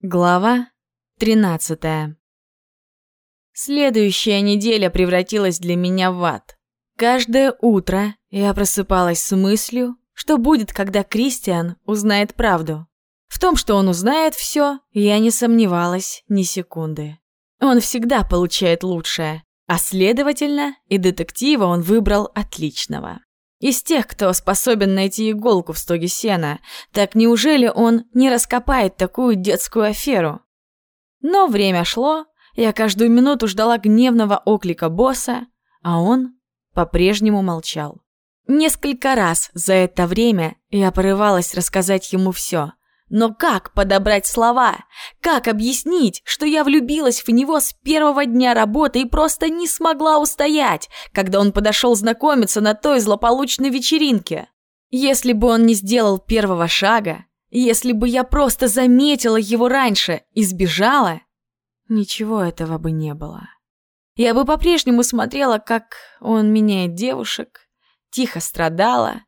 Глава 13 Следующая неделя превратилась для меня в ад. Каждое утро я просыпалась с мыслью, что будет, когда Кристиан узнает правду. В том, что он узнает все, я не сомневалась ни секунды. Он всегда получает лучшее, а следовательно, и детектива он выбрал отличного. Из тех, кто способен найти иголку в стоге сена, так неужели он не раскопает такую детскую аферу? Но время шло, я каждую минуту ждала гневного оклика босса, а он по-прежнему молчал. Несколько раз за это время я порывалась рассказать ему все, но как подобрать слова? Как объяснить, что я влюбилась в него с первого дня работы и просто не смогла устоять, когда он подошел знакомиться на той злополучной вечеринке? Если бы он не сделал первого шага, если бы я просто заметила его раньше и сбежала, ничего этого бы не было. Я бы по-прежнему смотрела, как он меняет девушек, тихо страдала,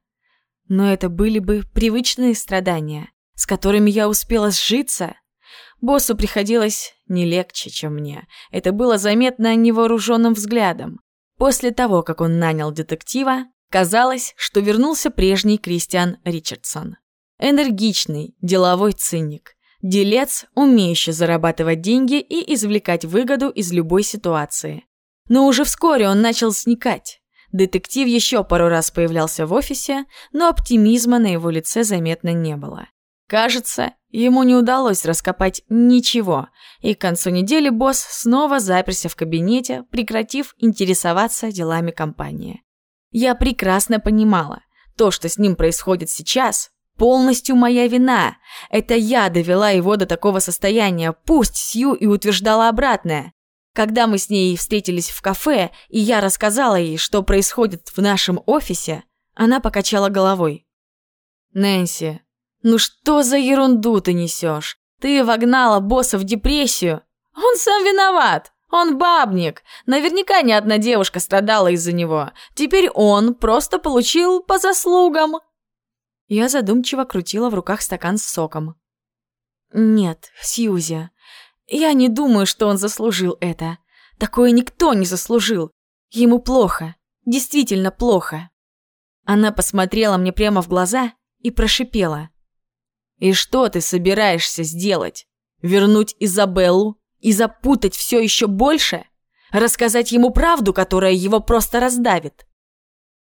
но это были бы привычные страдания, с которыми я успела сжиться. Боссу приходилось не легче, чем мне. Это было заметно невооруженным взглядом. После того, как он нанял детектива, казалось, что вернулся прежний Кристиан Ричардсон. Энергичный, деловой циник. Делец, умеющий зарабатывать деньги и извлекать выгоду из любой ситуации. Но уже вскоре он начал сникать. Детектив еще пару раз появлялся в офисе, но оптимизма на его лице заметно не было. Кажется, ему не удалось раскопать ничего, и к концу недели босс снова заперся в кабинете, прекратив интересоваться делами компании. Я прекрасно понимала, то, что с ним происходит сейчас, полностью моя вина. Это я довела его до такого состояния, пусть Сью и утверждала обратное. Когда мы с ней встретились в кафе, и я рассказала ей, что происходит в нашем офисе, она покачала головой. «Нэнси, ну что за ерунду ты несешь? Ты вогнала босса в депрессию. Он сам виноват. Он бабник. Наверняка ни одна девушка страдала из-за него. Теперь он просто получил по заслугам. Я задумчиво крутила в руках стакан с соком. Нет, Сьюзи, я не думаю, что он заслужил это. Такое никто не заслужил. Ему плохо. Действительно плохо. Она посмотрела мне прямо в глаза и прошипела. И что ты собираешься сделать? Вернуть Изабеллу и запутать все еще больше? Рассказать ему правду, которая его просто раздавит?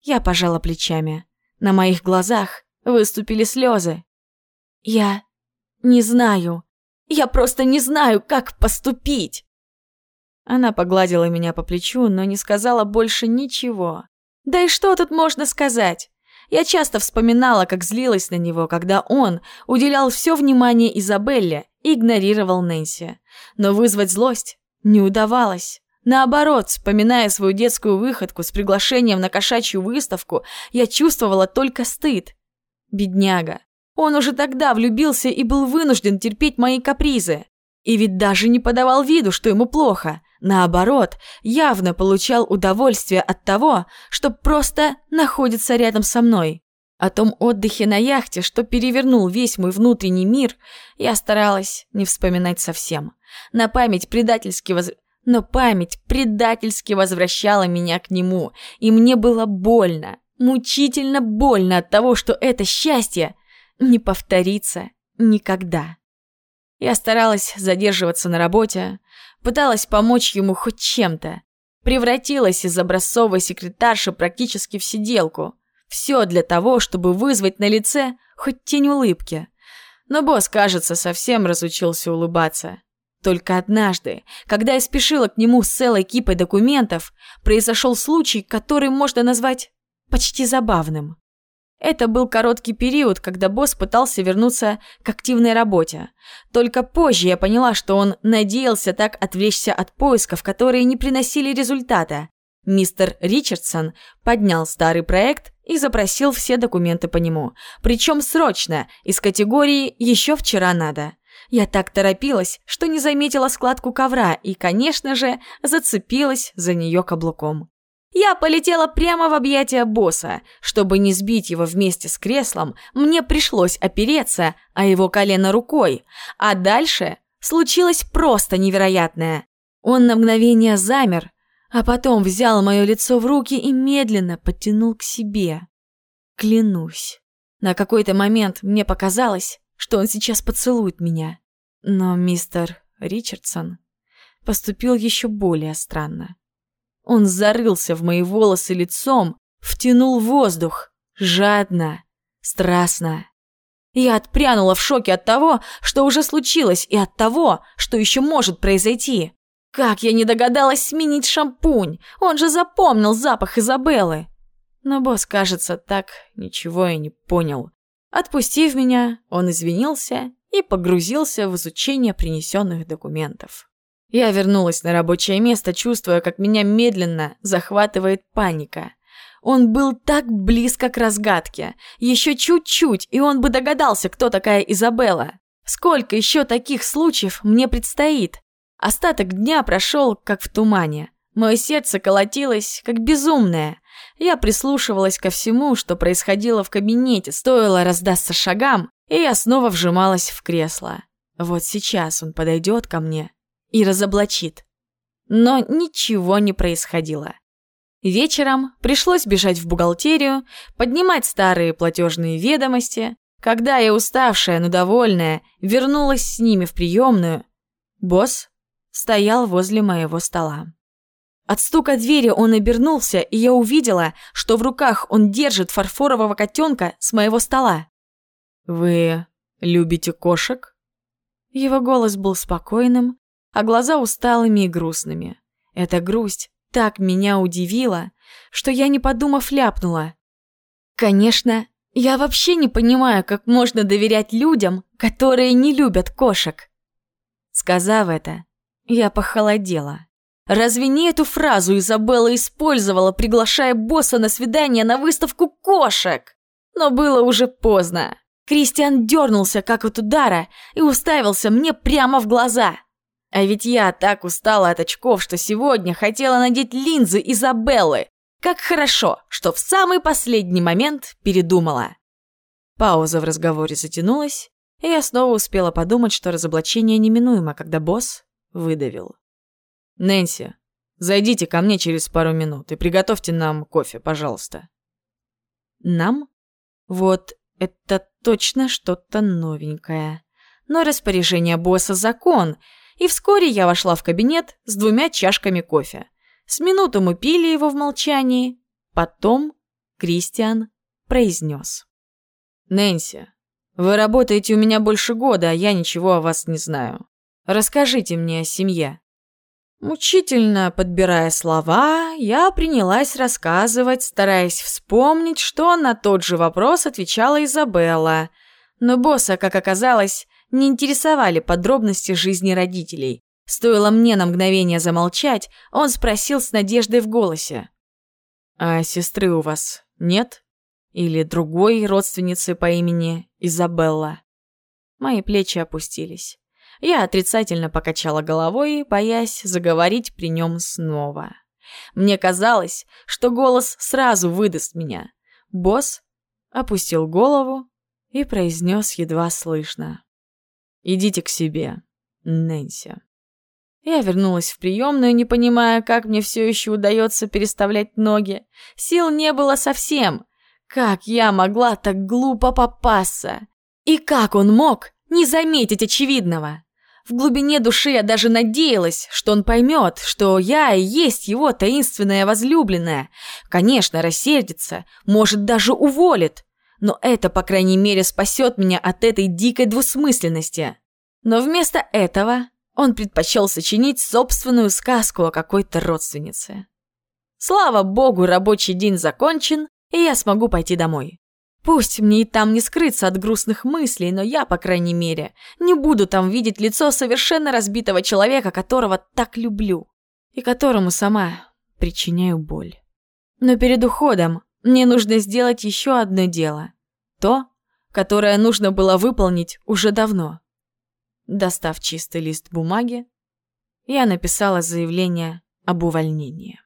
Я пожала плечами. На моих глазах выступили слезы. Я не знаю. Я просто не знаю, как поступить. Она погладила меня по плечу, но не сказала больше ничего. Да и что тут можно сказать? Я часто вспоминала, как злилась на него, когда он уделял все внимание Изабелле и игнорировал Нэнси. Но вызвать злость не удавалось. Наоборот, вспоминая свою детскую выходку с приглашением на кошачью выставку, я чувствовала только стыд. Бедняга. Он уже тогда влюбился и был вынужден терпеть мои капризы. И ведь даже не подавал виду, что ему плохо. Наоборот, явно получал удовольствие от того, что просто находится рядом со мной. О том отдыхе на яхте, что перевернул весь мой внутренний мир, я старалась не вспоминать совсем. На память предательски воз... Но память предательски возвращала меня к нему, и мне было больно, мучительно больно от того, что это счастье не повторится никогда. Я старалась задерживаться на работе, пыталась помочь ему хоть чем-то. Превратилась из образцовой секретарши практически в сиделку. Все для того, чтобы вызвать на лице хоть тень улыбки. Но босс, кажется, совсем разучился улыбаться. Только однажды, когда я спешила к нему с целой кипой документов, произошел случай, который можно назвать почти забавным. Это был короткий период, когда босс пытался вернуться к активной работе. Только позже я поняла, что он надеялся так отвлечься от поисков, которые не приносили результата. Мистер Ричардсон поднял старый проект и запросил все документы по нему. Причем срочно, из категории «еще вчера надо». Я так торопилась, что не заметила складку ковра и, конечно же, зацепилась за нее каблуком. Я полетела прямо в объятия босса. Чтобы не сбить его вместе с креслом, мне пришлось опереться о его колено рукой. А дальше случилось просто невероятное. Он на мгновение замер, а потом взял мое лицо в руки и медленно подтянул к себе. Клянусь, на какой-то момент мне показалось, что он сейчас поцелует меня. Но мистер Ричардсон поступил еще более странно. Он зарылся в мои волосы лицом, втянул воздух, жадно, страстно. Я отпрянула в шоке от того, что уже случилось, и от того, что еще может произойти. Как я не догадалась сменить шампунь? Он же запомнил запах Изабеллы. Но босс, кажется, так ничего и не понял. Отпустив меня, он извинился и погрузился в изучение принесенных документов. Я вернулась на рабочее место, чувствуя, как меня медленно захватывает паника. Он был так близко к разгадке. Еще чуть-чуть, и он бы догадался, кто такая Изабелла. Сколько еще таких случаев мне предстоит? Остаток дня прошел, как в тумане. Мое сердце колотилось, как безумное. Я прислушивалась ко всему, что происходило в кабинете, стоило раздаться шагам, и я снова вжималась в кресло. Вот сейчас он подойдет ко мне и разоблачит. Но ничего не происходило. Вечером пришлось бежать в бухгалтерию, поднимать старые платежные ведомости. Когда я уставшая, но довольная, вернулась с ними в приемную, босс стоял возле моего стола. От стука двери он обернулся, и я увидела, что в руках он держит фарфорового котенка с моего стола. «Вы любите кошек?» Его голос был спокойным, а глаза усталыми и грустными. Эта грусть так меня удивила, что я, не подумав, ляпнула. Конечно, я вообще не понимаю, как можно доверять людям, которые не любят кошек. Сказав это, я похолодела. Разве не эту фразу Изабелла использовала, приглашая босса на свидание на выставку кошек? Но было уже поздно. Кристиан дернулся, как от удара, и уставился мне прямо в глаза. А ведь я так устала от очков, что сегодня хотела надеть линзы Изабеллы. Как хорошо, что в самый последний момент передумала. Пауза в разговоре затянулась, и я снова успела подумать, что разоблачение неминуемо, когда босс выдавил. «Нэнси, зайдите ко мне через пару минут и приготовьте нам кофе, пожалуйста». «Нам? Вот это точно что-то новенькое. Но распоряжение босса закон — и вскоре я вошла в кабинет с двумя чашками кофе. С минуту мы пили его в молчании. Потом Кристиан произнес. «Нэнси, вы работаете у меня больше года, а я ничего о вас не знаю. Расскажите мне о семье». Мучительно подбирая слова, я принялась рассказывать, стараясь вспомнить, что на тот же вопрос отвечала Изабелла. Но босса, как оказалось, не интересовали подробности жизни родителей. Стоило мне на мгновение замолчать, он спросил с надеждой в голосе. «А сестры у вас нет? Или другой родственницы по имени Изабелла?» Мои плечи опустились. Я отрицательно покачала головой, боясь заговорить при нем снова. Мне казалось, что голос сразу выдаст меня. Босс опустил голову и произнес едва слышно. Идите к себе, Нэнси. Я вернулась в приемную, не понимая, как мне все еще удается переставлять ноги. Сил не было совсем. Как я могла так глупо попасться? И как он мог не заметить очевидного? В глубине души я даже надеялась, что он поймет, что я и есть его таинственная возлюбленная. Конечно, рассердится, может, даже уволит но это, по крайней мере, спасет меня от этой дикой двусмысленности. Но вместо этого он предпочел сочинить собственную сказку о какой-то родственнице. Слава богу, рабочий день закончен, и я смогу пойти домой. Пусть мне и там не скрыться от грустных мыслей, но я, по крайней мере, не буду там видеть лицо совершенно разбитого человека, которого так люблю, и которому сама причиняю боль. Но перед уходом мне нужно сделать еще одно дело то, которое нужно было выполнить уже давно. Достав чистый лист бумаги, я написала заявление об увольнении.